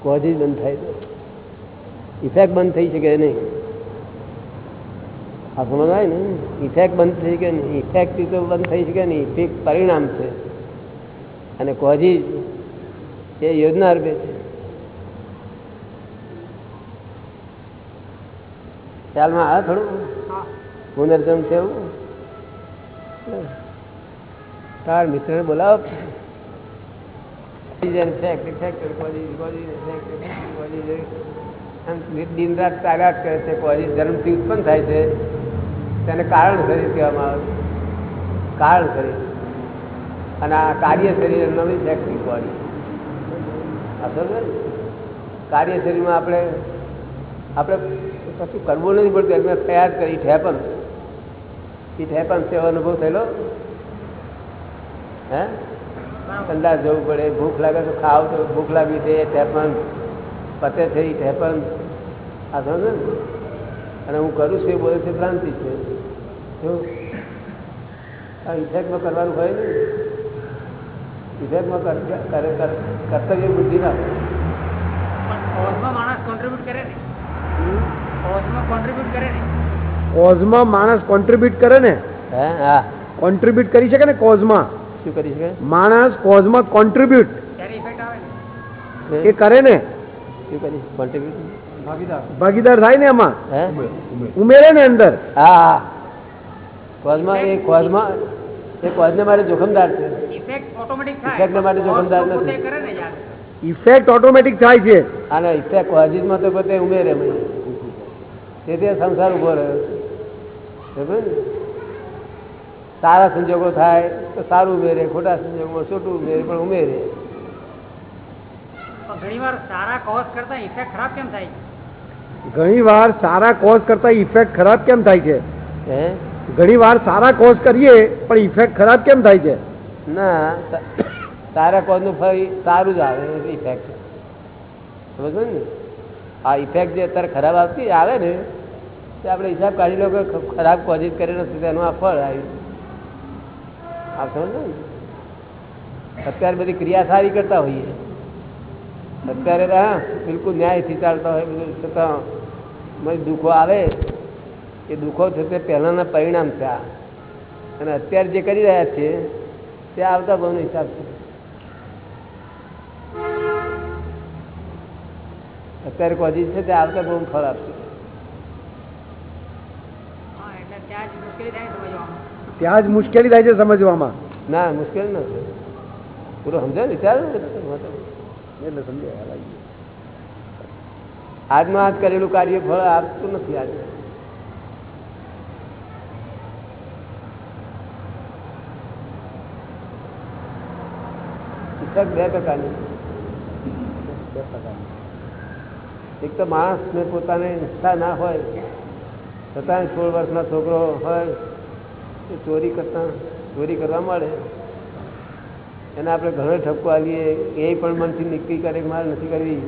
કોઝીજ બંધ થાય તો. ઇફેક્ટ બંધ થઈ શકે નહીં. આ થાય ને ઇફેક્ટ બંધ થઈ શકે નહીં ઇફેક્ટ તો બંધ થઈ શકે નહીં ઇફેક્ટ પરિણામ છે. અને કોઝી એ યોજના રૂપે છે. ખ્યાલમાં આવે થોડું? પુનર્જન્મ છે એવું? તાર મિત્રને બોલાવો. દિન રાત તારા જ કરે છે કોઝી જન્મથી ઉત્પન્ન થાય છે. તેને કારણ શરીર કહેવામાં આવે કારણ શરીર અને આ કાર્ય શરીર નવી ફેક્ટરી બોડી આ સમજો ને? કાર્ય શરીરમાં આપણે આપણે કશું કરવું નથી પડતું. એમને તૈયાર કરી ઠેપન એ ઠેપન સેવો અનુભવ થયેલો? હે? સંદાસ જવું પડે, ભૂખ લાગે તો ખાવ તો ભૂખ લાગી છે, એ ઠેપન પતે છે એ ઠેપન આ સમજો ને? અને હું કરું છું એ બોલે છે, ભ્રાંતિ છે. આ ઇફેક્ટમાં કરવાનું હોય ને ઇફેક્ટમાં કર- કર- કર- કર્તવ્ય બુદ્ધિ ના માણસ કોન્ટ્રીબ્યુટ કરે ને. કોઝમાં કોન્ટ્રીબ્યુટ કરે ને. કોઝમાં માણસ કોન્ટ્રીબ્યુટ કરે ને? હા? કોન્ટ્રીબ્યુટ કરી શકે ને કોઝમાં શું કરી શકે? માણસ કોઝમાં કોન્ટ્રીબ્યુટ આવે એ કરે ને? શું કરી? કોન્ટ્રીબ્યુટ ભાગીદાર. થાય ને એમાં હે? ઉમેરે ને અંદર? હા હા. કોઝમાં એ કોઝમાં એ કોઝને માટે જોખમદાર છે. ઇફેક્ટ ઓટોમેટિક થાય. Effect ને માટે જોખમદાર cause તો પોતે નથી. કરે ને યાર. ઇફેક્ટ ઓટોમેટિક થાય છે. અને ઇફેક્ટ કોઝિસમાં તો પોતે ઉમેરે તેથી સંસાર ઊભો રહ્યો છે. સારા સંજોગો થાય તો સારું ઉમેરે ખોટા સંજોગોમાં છોટું ઉમેરે પણ ઉમેરે. ઘણી ઘણીવાર સારા કોઝ કરતા ઇફેક્ટ ખરાબ કેમ થાય ઘણી વાર સારા કોઝ કરતા ઇફેક્ટ ખરાબ કેમ થાય છે? હે? ઘણી વાર સારા કોર્સ કરીએ, પણ ઇફેક્ટ ખરાબ કેમ થાય છે? ના સારા કોઝનું ફરી સારું જ આવે ઇફેક્ટ સમજો ને? આ ઇફેક્ટ જે અત્યારે ખરાબ આવતી આવે ને, તે આપણે હિસાબ કાઢી લો કે ખરાબ કોઝિસ કરી નથી તેનું આ ફળ આવ્યું આપ સમજો ને? અત્યારે બધી ક્રિયા સારી કરતા હોઈએ. અત્યારે હા, બિલકુલ ન્યાયથી ચાલતા હોય, બધું છતાં મને દુઃખો આવે. એ દુઃખો છે તે પહેલાંના પરિણામ છે આ. અને અત્યારે જે કરી રહ્યા છીએ તે આવતા ભાવનો હિસાબ છે. અત્યારે કોજી છે તે આવતા ભાવ ફળ આપશે. ત્યાં જ મુશ્કેલી થાય છે સમજવામાં. ના મુશ્કેલ નથી છે પૂરો સમજો ને? વિચાર એટલે સમજાય આજમાં આજ કરેલું કાર્ય ફળ આપતું નથી આજે. ઇફેક્ટ બે પ્રકારની એક તો માણસને પોતાને ઈચ્છા ના હોય, છતાં સોળ વર્ષનો છોકરો હોય એ ચોરી કરતા, ચોરી કરવા મળે એને આપણે ઘણો ઠપકો આવીએ એ પણ મનથી નક્કી કરે મારે નથી કરવી.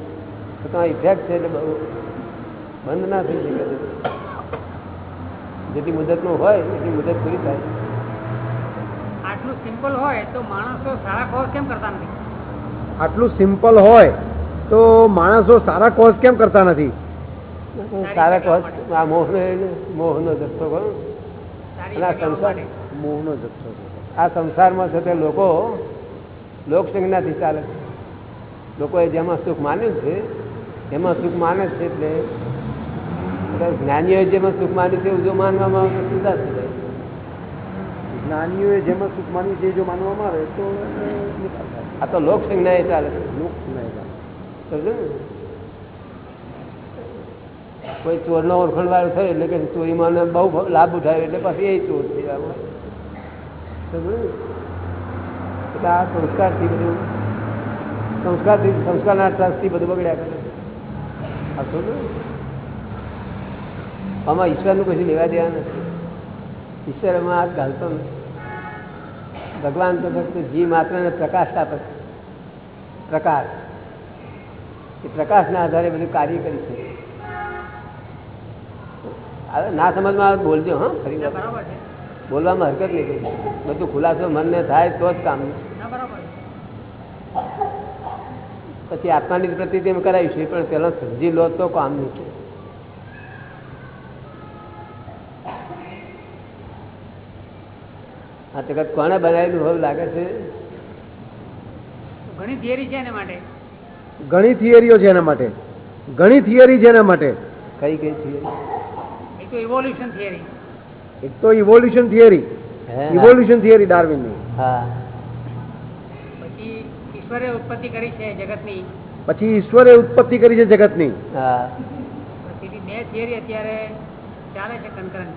છતાં ઇફેક્ટ છે એટલે બહુ બંધ ના થઈ શકે. જેટલી મુદતનું હોય એટલી મુદત પૂરી થાય. સિમ્પલ હોય તો માણસો સારા કોર્સ કેમ કરતા નથી? આટલું સિમ્પલ હોય તો માણસો સારા કોર્સ કેમ કરતા નથી? સારા કોર્સ આ મોહનો મોહનો જથ્થો કરો અને આ સંસાર મોહનો જથ્થો આ સંસારમાં છે તે લોકો લોકસંજ્ઞાથી ચાલે. છે લોકોએ જેમાં સુખ માન્યું છે એમાં સુખ માને છે એટલે જ્ઞાનીઓએ જેમાં સુખ માન્યું છે એવું જો માનવામાં આવે તો સીધા થઈ જાય. જ્ઞાનીઓએ જેમાં સુખ માન્યું છે જો માનવામાં આવે તો. આ તો લોકસંજ્ઞાએ ચાલે છે લોક જાય. ને કોઈ ચોરનો ઓળખણ વાળું થયું એટલે કે ચોરીમાં બહુ લાભ ઉઠાવ્યો એટલે પછી એ ચોર ને? એટલે આ સંસ્કારથી બધું સંસ્કારથી સંસ્કારના ત્રાસથી બધું બગડ્યા કરે આ? આમાં ઈશ્વરનું કશું લેવા દેવા નથી ઈશ્વર એમાં હાથ ઘાલતો નથી. ભગવાન તો ફક્ત જીવ માત્રને પ્રકાશ આપે પ્રકાશ. એ પ્રકાશના આધારે બધું કાર્ય કરી શકે. ના સમજમાં આવે બોલજો હા ફરી બોલવામાં હરકત નહીં કરી બધું ખુલાસો મનને થાય તો જ કામ બરાબર પછી આત્માની પ્રતિ એમ કરાવીશું પણ પહેલાં સમજી લો તો કામ નહીં. આ જગત કોને બનાવેલું હવે લાગે છે? ઘણી થિયરી છે એના માટે. ઘણી થિયરીઓ છે એના માટે. ઘણી થિયરી છે એના માટે. કઈ કઈ થિયરી? એક તો ઇવોલ્યુશન થિયરી એક તો ઇવોલ્યુશન થિયરી ઇવોલ્યુશન થિયરી ડાર્વિનની. હા. પછી ઈશ્વરે ઉત્પત્તિ કરી છે જગતની. પછી ઈશ્વરે ઉત્પત્તિ કરી છે જગતની. હા. પછી બે થિયરી અત્યારે ચાલે છે કનકરન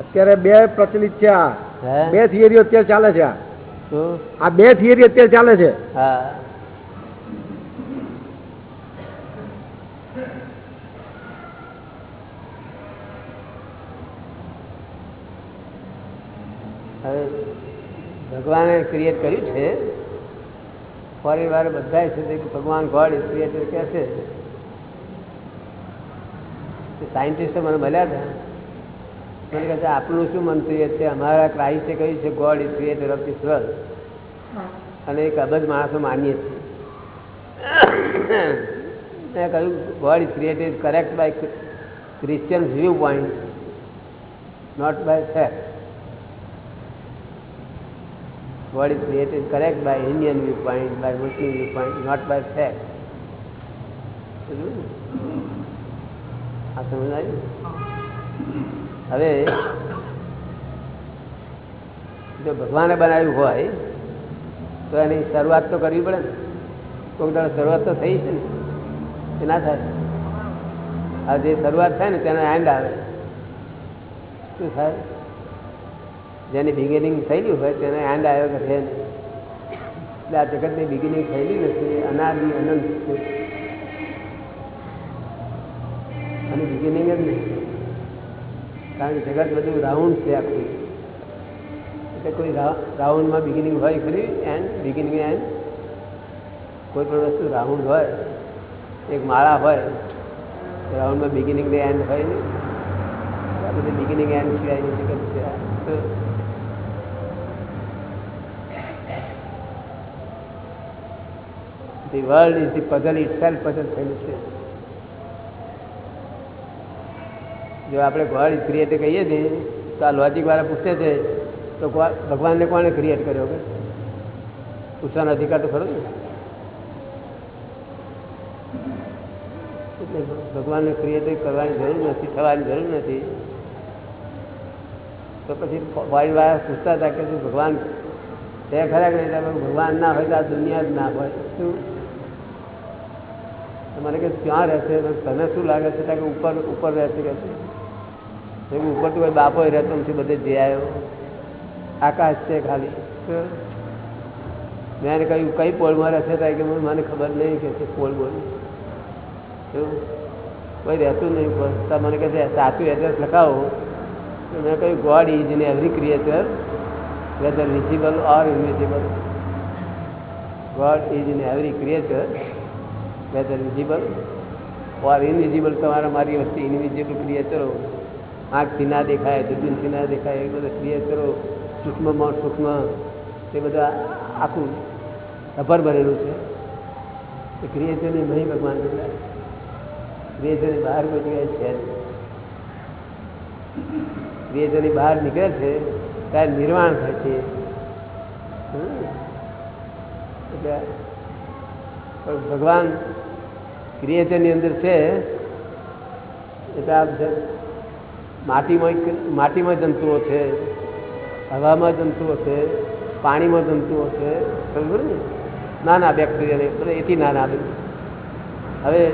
અત્યારે બે પ્રચલિત છે આ? બે થિયરીઓ અત્યારે ચાલે છે આ. બે થિયરી અત્યારે ચાલે છે. ભગવાને ક્રિએટ કર્યું છે. ફરી વાર બધા છે ભગવાન ગોડ ઇઝ ક્રિએટર કહે છે. સાયન્ટિસ્ટો મને મળ્યા હતા. મને કહે છે આપણું શું મંતવ્ય છે? અમારા ક્રાઇસ્ટે કહ્યું છે God is creator of this world અને એક અબજ માણસો માનીએ છીએ. મેં કહ્યું God is created correct by Christian view point not by fact God is created correct by Indian viewpoint, by Muslim viewpoint, not by fact. By ને? આ સમજાયું? હવે જો ભગવાને બનાવ્યું હોય, તો એની શરૂઆત તો કરવી પડે ને. કોઈક દાડો શરૂઆત તો થઈ છે ને. એ ના થાય. આ જે શરૂઆત થાય ને, તેનો એન્ડ આવે. શું થાય? જેની બિગિનિંગ થયેલી હોય, તેને એન્ડ આવ્યો કે છે એટલે આ જગતની બિગિનિંગ થયેલી નથી અનાદિ અનંત છે. અને બિગિનિંગ જ નહીં કારણ કે જગત બધું રાઉન્ડ છે આખું. એટલે કોઈ રાઉન્ડમાં બિગિનિંગ હોય ખરી એન્ડ બિગિનિંગ એન્ડ કોઈ પણ વસ્તુ રાઉન્ડ હોય, એક માળા હોય રાઉન્ડમાં બિગિનિંગ ને એન્ડ હોય નહીં. આ બધી બિગિનિંગ એન્ડ સિવાયની જગત છે. The world is the puzzle itself puzzle થયેલું છે. જો આપણે ગોડ ક્રિએટ કહીએ છીએ તો આ લોજિક વાળા પૂછે છે, તો ભગવાનને કોણે ક્રિએટ કર્યો કે? પૂછવાનો અધિકાર તો ખરો ને. એટલે ભગવાનને ક્રિએટ કરવાની જરૂર નથી, થવાની જરૂર નથી. તો પછી વાળી વાળા પૂછતા હતા કે શું ભગવાન તે ખરા કે ભગવાન ના હોય તો આ દુનિયા જ ના હોય. શું? મને કે ક્યાં રહેશે. તને શું લાગે છે? કે, ઉપર ઉપર રહેશે. કે છે કીધું, ઉપર તો કોઈ બાપો રહેતો નથી બધે જે આવ્યો. આકાશ છે ખાલી? મેં કહ્યું કઈ પોળમાં રહેશે થાય કે મને ખબર નહીં કે છે પોળ બોલ. એવું. કોઈ રહેતું નહીં ઉપર મને કહે છે સાચું એડ્રેસ લખાવો. તો મેં કહ્યું God is in every creature whether visible or invisible. God is in every creature, whether visible or invisible તમારા મારી વચ્ચે ઇનવિઝિબલ ક્રિએચરો આંખથી ના દેખાય દૂરબીનથી ના દેખાય, એ બધા કરો, સૂક્ષ્મમાં સૂક્ષ્મ તે બધા આખું અભર ભરેલું છે. એ ક્રિએચરની નહીં ભગવાન ક્રિએચરની બહાર કોઈ જગ્યાએ છે ક્રિએચરની બહાર નીકળે છે, ત્યારે નિર્વાણ થાય છે. એટલે પણ ભગવાન ક્રિએચરની અંદર છે, એટલે આ બધા માટીમાં માટીમાં જંતુઓ છે હવામાં જંતુઓ છે પાણીમાં જંતુઓ છે. બરાબર ને? નાના બેક્ટેરિયા ને એથી નાના હવે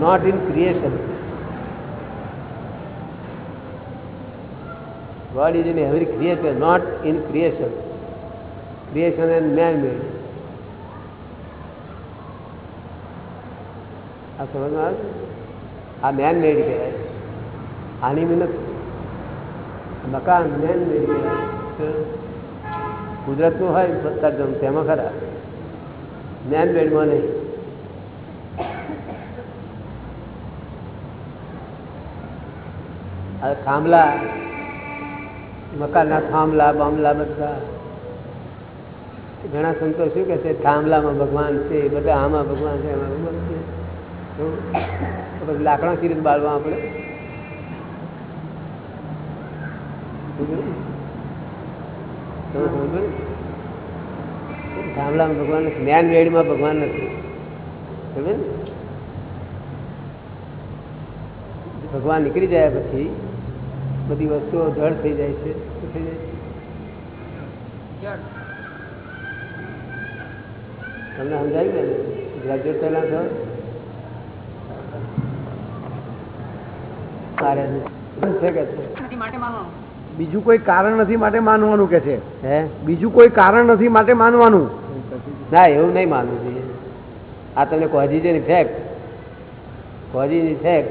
not in creation God is in every creature, not in creation creation and man made આ સમજમાં આવે? આ મેન મેડ કહેવાય. આની મહેનત મકાન મેન મેડ કહેવાય. કુદરતનું હોય સર્જન તેમાં ખરા. મેન મેડમાં નહીં. આ થાંભલા મકાનના થાંભલા બામલા બધા. ઘણા સંતો શું કે છે થાંભલામાં ભગવાન છે બધા આમાં ભગવાન છે. આમાં ભગવાન છે પછી લાકડા સી રીતે બાળવા આપણે. ગામડામાં ભગવાન નથી જ્ઞાન વેડીમાં ભગવાન નથી. સમજે ને? ભગવાન નીકળી જાય પછી બધી વસ્તુઓ જળ થઈ જાય છે શું થઈ જાય છે? તમને સમજાયું ને? ગ્રેજ્યુએટ પહેલા છો મારે બીજું કોઈ કારણ નથી માટે માનવાનું કે છે? હે? બીજું કોઈ કારણ નથી માટે માનવાનું? ના એવું નહીં માનવું જોઈએ. આ તમને કોજી છે ને ફેક્ટ કોજીની ઇફેક્ટ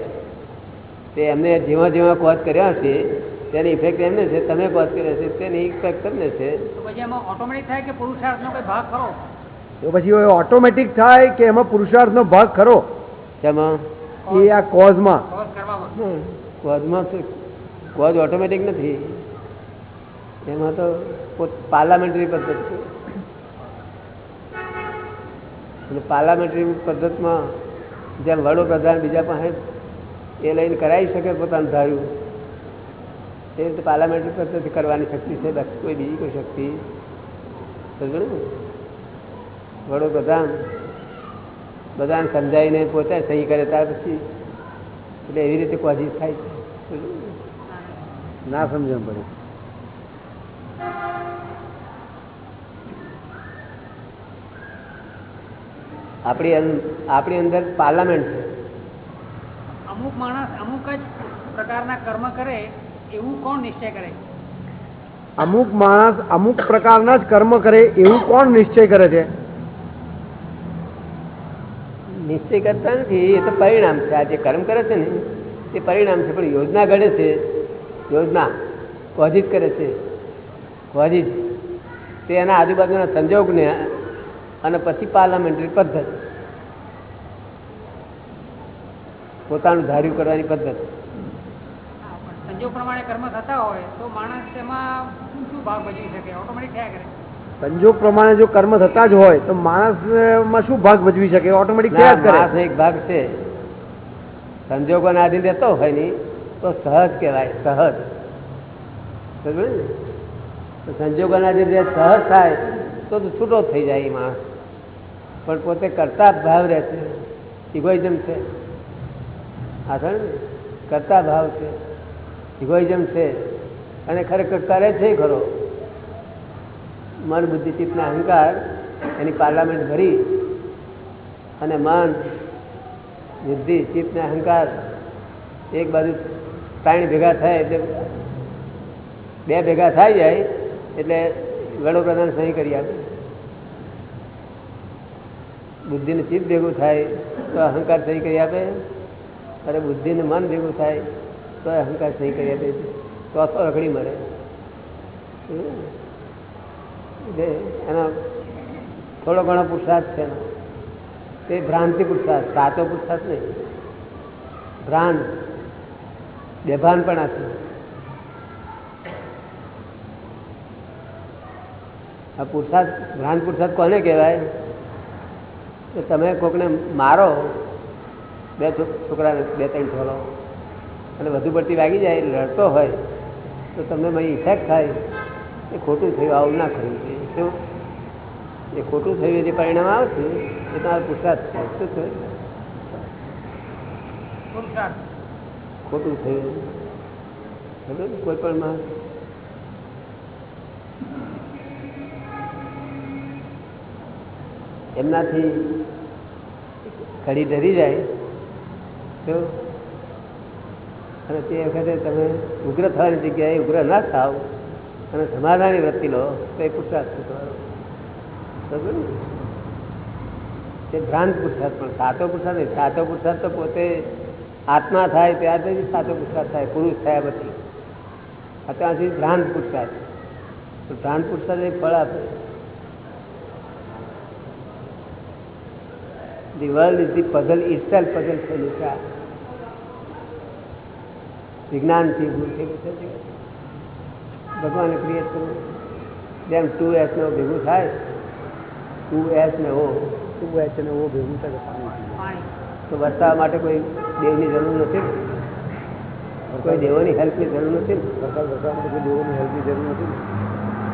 તે એમને જેવા જેવા કોજ કર્યા છે તેની ઇફેક્ટ એમને છે તમે કોજ કર્યા છે તેની ઇફેક્ટ તમને છે. તો પછી એમાં ઓટોમેટિક થાય કે પુરુષાર્થનો કોઈ ભાગ ખરો? તો પછી ઓટોમેટિક થાય કે એમાં પુરુષાર્થનો ભાગ ખરો? તેમાં એ આ કોઝમાં કોઝ હમ, કોજમાં શું? કોઝ ઓટોમેટિક નથી. એમાં તો પાર્લામેન્ટરી પદ્ધતિ છે. અને પાર્લામેન્ટરી પદ્ધતિમાં જેમ વડોપ્રધાન બીજા પાસે એ લઈને કરાવી શકે પોતાનું ધાર્યું. એ રીતે પાર્લામેન્ટરી પદ્ધતિ કરવાની શક્તિ છે બાકી કોઈ બીજી કોઈ શક્તિ વડોપ્રધાન બધાને સમજાવીને પોતે સહી કરે ત્યાર પછી એટલે એવી રીતે કોઝિસ થાય છે. ના સમજણ પડે. આપણી આપણી અંદર પાર્લામેન્ટ છે. અમુક માણસ અમુક જ પ્રકારના કર્મ કરે એવું કોણ નિશ્ચય કરે? અમુક માણસ અમુક પ્રકારના જ કર્મ કરે એવું કોણ નિશ્ચય કરે છે? નિશ્ચય કરતા નથી એ તો પરિણામ છે. આ જે કર્મ કરે છે ને તે પરિણામ છે. પણ યોજના ઘડે છે. યોજના કોજિત કરે છે. કોજિત તે એના આજુબાજુના સંજોગને અને પછી પાર્લામેન્ટરી પદ્ધતિ. પોતાનું ધાર્યું કરવાની પદ્ધતિ. સંજોગ પ્રમાણે કર્મ થતા હોય તો માણસ એમાં શું ભાગ ભજવી શકે, ઓટોમેટિક થયા કરે. સંજોગ પ્રમાણે જો કર્મ થતા જ હોય તો માણસમાં શું ભાગ ભજવી શકે? ઓટોમેટિક ક્યાં થયા જ કરે એક ભાગ છે. સંજોગોના આધીન રહેતો હોય નહીં તો સહજ કહેવાય સહજ. સમજ ને? સંજોગોના આધીન સહજ થાય તો છૂટો થઈ જાય એ માણસ. પણ પોતે કરતા ભાવ રહે છે. ઇગોઇઝમ છે. આ ખરું ને? કરતા ભાવ છે. ઇગોઇઝમ છે. અને ખરેખર કરે છે ખરો. મન બુદ્ધિ ચિત્તના અહંકાર એની પાર્લામેન્ટ ભરી અને મન, બુદ્ધિ, ચિત્તને અહંકાર એક બાજુ ત્રણ ભેગા થાય એટલે બે ભેગા થઈ જાય એટલે વડોપ્રધાન સહી કરી આપે. બુદ્ધિને ચિત્ત ભેગું થાય તો અહંકાર સહી કરી આપે અને બુદ્ધિને મન ભેગું થાય તો અહંકાર સહી કરી આપે. તો રખડી મળે. એનો થોડો ઘણો પુરુષાર્થ છે તે ભ્રાંતિ પુરુષાર્થ સાચો પુરુષાર્થ નહીં. ભ્રાંત બેભાન પણ છે આ પુરુષાર્થ ભ્રાંત પુરુષાર્થ કોને કહેવાય? કે તમે કોકને મારો બે છોકરાને બે ત્રણ છોડો અને વધુ પડતી વાગી જાય લડતો હોય, તો તમને મય ઇફેક્ટ થાય એ ખોટું થયું, આવું ના કરવું જોઈએ. શું એ ખોટું થયું જે પરિણામ આવે છે એ તમારો પુરસાદ છે. શું થયું? ખોટું થયું. ને? કોઈ પણ એમનાથી કડી ડરી જાય તો અને તે વખતે તમે ઉગ્ર થવાની જગ્યાએ ઉગ્ર ના થાવ. અને સમાધાની વૃત્તિ લો તો એ પુરુષાર્થ તમારો? તે ભ્રાંત પુરુષાર્થ પણ સાચો પુરુષાર્થ નહીં સાચો પુરુષાર્થ તો પોતે આત્મા થાય ત્યાર પછી સાચો પુરુષાર્થ થાય, પુરુષ થયા પછી અત્યાર સુધી ભ્રાંત પુરુષાર્થ તો ભ્રાંત પુરુષાર્થ એ ફળ આપે the world is the puzzle itself puzzle થયેલું છે. વિજ્ઞાનથી ઊભું થયેલું છે. ભગવાને ક્રિએટ જેમ ટુ એસ નો ભેગું થાય ટુ એસ ને ઓ ટુ એસ ને ઓ ભેગું થાય પાણી તો વરસાદ માટે કોઈ દેવની જરૂર નથી. કોઈ દેવોની હેલ્પની જરૂર નથી? વરસાદ વરસાદ માટે કોઈ દેવોની હેલ્પની જરૂર નથી.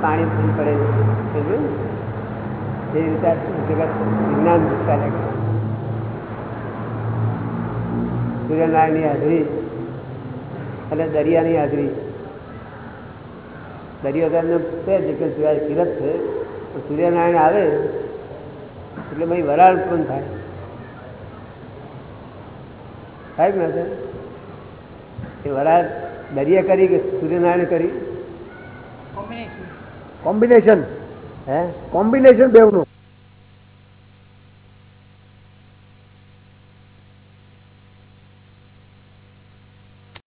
પાણી પૂરું પડે છે. એ રીતે જગત વિજ્ઞાન ચાલે. સૂર્યનારાયણની હાજરી અને દરિયાની હાજરી. દરિયો છે કે સિવાય કિરત છે સૂર્યનારાયણ આવે એટલે ભાઈ વરાળ ઉત્પન્ન થાય. થાય ને ના એ વરાળ દરિયા કરી કે સૂર્યનારાયણ કરી? કોમ્બિનેશન કોમ્બિનેશન હે? કોમ્બિનેશન બેવનું.